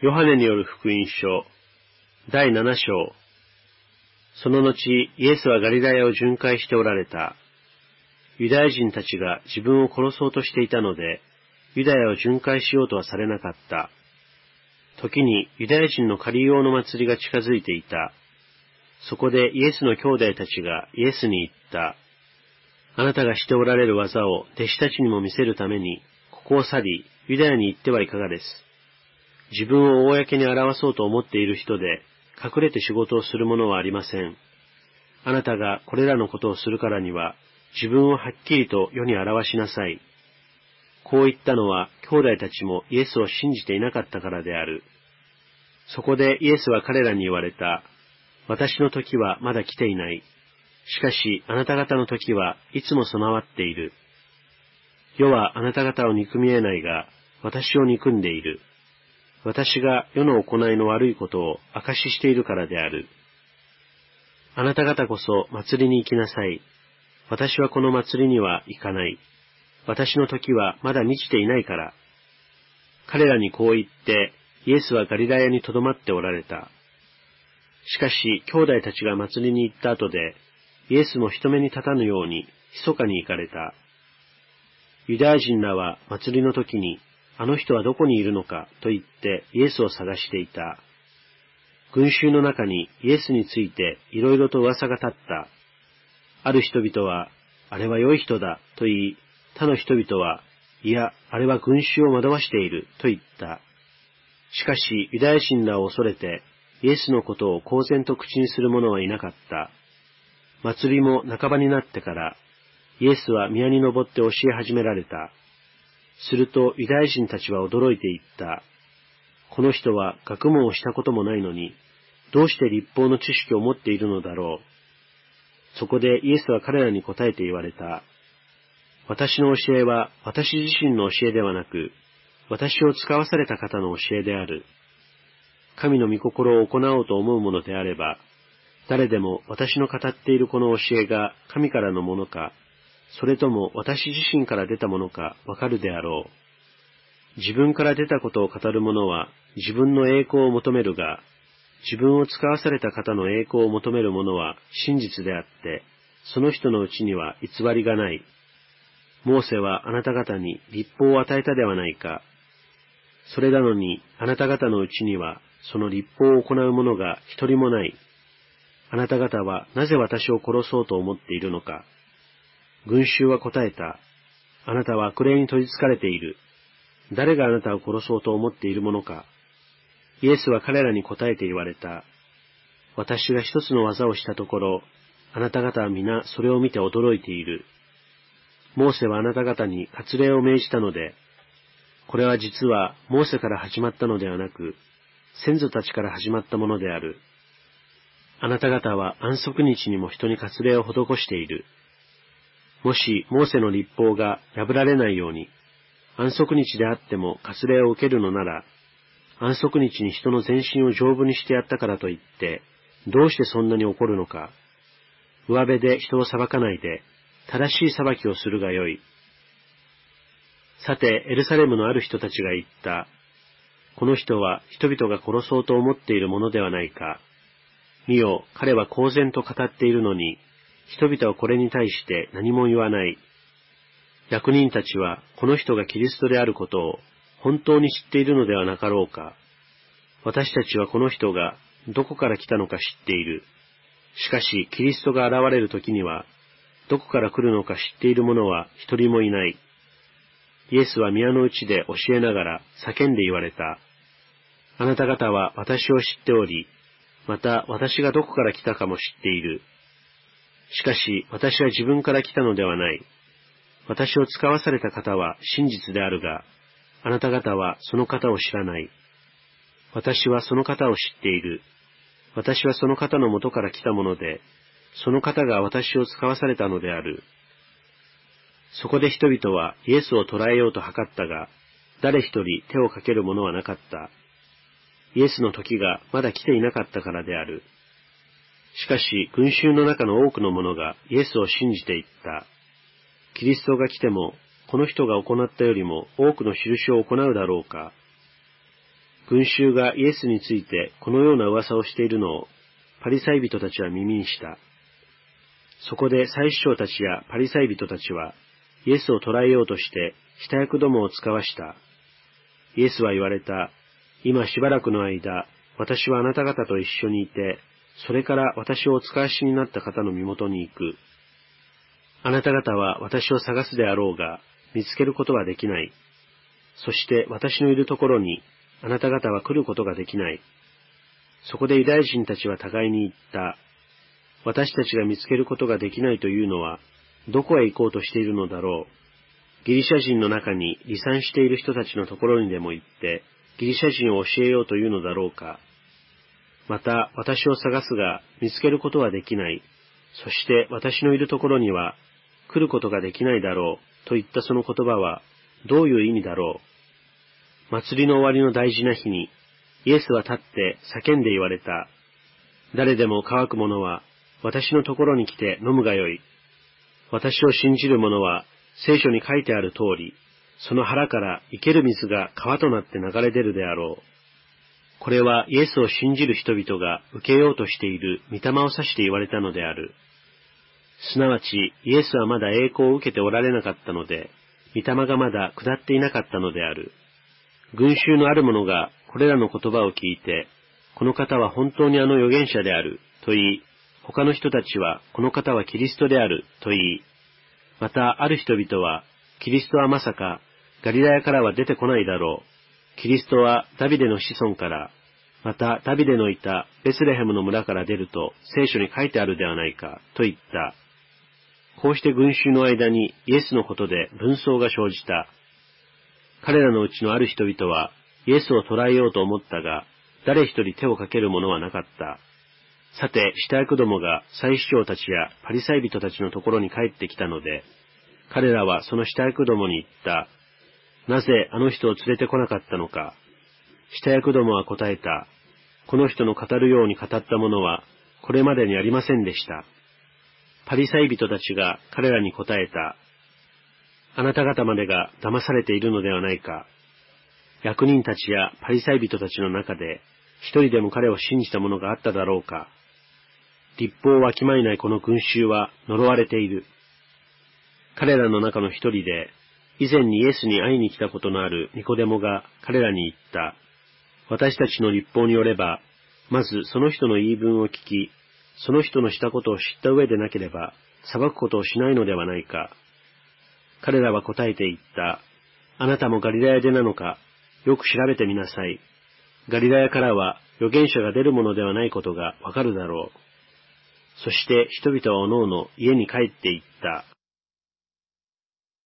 ヨハネによる福音書、第7章。その後、イエスはガリラヤを巡回しておられた。ユダヤ人たちが自分を殺そうとしていたので、ユダヤを巡回しようとはされなかった。時にユダヤ人の仮用の祭りが近づいていた。そこでイエスの兄弟たちがイエスに言った。あなたがしておられる技を弟子たちにも見せるために、ここを去り、ユダヤに行ってはいかがです。自分を公に表そうと思っている人で、隠れて仕事をする者はありません。あなたがこれらのことをするからには、自分をはっきりと世に表しなさい。こう言ったのは、兄弟たちもイエスを信じていなかったからである。そこでイエスは彼らに言われた。私の時はまだ来ていない。しかし、あなた方の時はいつも備わっている。世はあなた方を憎み得ないが、私を憎んでいる。私が世の行いの悪いことを証ししているからである。あなた方こそ祭りに行きなさい。私はこの祭りには行かない。私の時はまだ満ちていないから。彼らにこう言って、イエスはガリラヤに留まっておられた。しかし、兄弟たちが祭りに行った後で、イエスも人目に立たぬように、密かに行かれた。ユダヤ人らは祭りの時に、あの人はどこにいるのかと言ってイエスを探していた。群衆の中にイエスについていろいろと噂が立った。ある人々は、あれは良い人だと言い、他の人々は、いや、あれは群衆を惑わしていると言った。しかし、ユダヤ人らを恐れて、イエスのことを公然と口にする者はいなかった。祭りも半ばになってから、イエスは宮に登って教え始められた。するとユダヤ人たちは驚いていった。この人は学問をしたこともないのに、どうして立法の知識を持っているのだろう。そこでイエスは彼らに答えて言われた。私の教えは私自身の教えではなく、私を使わされた方の教えである。神の御心を行おうと思うものであれば、誰でも私の語っているこの教えが神からのものか、それとも私自身から出たものかわかるであろう。自分から出たことを語る者は自分の栄光を求めるが、自分を使わされた方の栄光を求める者は真実であって、その人のうちには偽りがない。モーセはあなた方に立法を与えたではないか。それなのにあなた方のうちにはその立法を行う者が一人もない。あなた方はなぜ私を殺そうと思っているのか。群衆は答えた。あなたは悪霊に取り憑かれている。誰があなたを殺そうと思っているものか。イエスは彼らに答えて言われた。私が一つの技をしたところ、あなた方は皆それを見て驚いている。モーセはあなた方に割礼を命じたので、これは実はモーセから始まったのではなく、先祖たちから始まったものである。あなた方は安息日にも人に割礼を施している。もし、モーセの立法が破られないように、安息日であっても割礼を受けるのなら、安息日に人の全身を丈夫にしてやったからといって、どうしてそんなに怒るのか。上辺で人を裁かないで、正しい裁きをするがよい。さて、エルサレムのある人たちが言った。この人は人々が殺そうと思っているものではないか。見よ、彼は公然と語っているのに、人々はこれに対して何も言わない。役人たちはこの人がキリストであることを本当に知っているのではなかろうか。私たちはこの人がどこから来たのか知っている。しかし、キリストが現れる時には、どこから来るのか知っている者は一人もいない。イエスは宮の内で教えながら叫んで言われた。あなた方は私を知っており、また私がどこから来たかも知っている。しかし私は自分から来たのではない。私を使わされた方は真実であるが、あなた方はその方を知らない。私はその方を知っている。私はその方の元から来たもので、その方が私を使わされたのである。そこで人々はイエスを捕らえようと図ったが、誰一人手をかける者はなかった。イエスの時がまだ来ていなかったからである。しかし、群衆の中の多くの者がイエスを信じていった。キリストが来ても、この人が行ったよりも多くの印を行うだろうか。群衆がイエスについてこのような噂をしているのをパリサイ人たちは耳にした。そこで祭司長たちやパリサイ人たちはイエスを捕らえようとして下役どもを使わした。イエスは言われた。今しばらくの間、私はあなた方と一緒にいて、それから私をお使わしになった方の身元に行く。あなた方は私を探すであろうが、見つけることはできない。そして私のいるところに、あなた方は来ることができない。そこでユダヤ人たちは互いに言った。私たちが見つけることができないというのは、どこへ行こうとしているのだろう。ギリシャ人の中に離散している人たちのところにでも行って、ギリシャ人を教えようというのだろうか。また、私を探すが見つけることはできない。そして私のいるところには来ることができないだろうといったその言葉はどういう意味だろう。祭りの終わりの大事な日にイエスは立って叫んで言われた。誰でも乾く者は私のところに来て飲むがよい。私を信じる者は聖書に書いてある通り、その腹から生ける水が川となって流れ出るであろう。これはイエスを信じる人々が受けようとしている御霊を指して言われたのである。すなわち、イエスはまだ栄光を受けておられなかったので、御霊がまだ下っていなかったのである。群衆のある者がこれらの言葉を聞いて、この方は本当にあの預言者である、と言い、他の人たちはこの方はキリストである、と言い、またある人々は、キリストはまさかガリラヤからは出てこないだろう。キリストはダビデの子孫から、またダビデのいたベスレヘムの村から出ると聖書に書いてあるではないか、と言った。こうして群衆の間にイエスのことで紛争が生じた。彼らのうちのある人々はイエスを捕らえようと思ったが、誰一人手をかける者はなかった。さて、下役どもが祭司長たちやパリサイ人たちのところに帰ってきたので、彼らはその下役どもに言った。なぜあの人を連れてこなかったのか。下役どもは答えた。この人の語るように語ったものは、これまでにありませんでした。パリサイ人たちが彼らに答えた。あなた方までが騙されているのではないか。役人たちやパリサイ人たちの中で、一人でも彼を信じた者があっただろうか。立法をわきまえないこの群衆は呪われている。彼らの中の一人で、以前にイエスに会いに来たことのあるニコデモが彼らに言った。私たちの立法によれば、まずその人の言い分を聞き、その人のしたことを知った上でなければ、裁くことをしないのではないか。彼らは答えて言った。あなたもガリラヤでなのか、よく調べてみなさい。ガリラヤからは預言者が出るものではないことがわかるだろう。そして人々はおのおの家に帰って行った。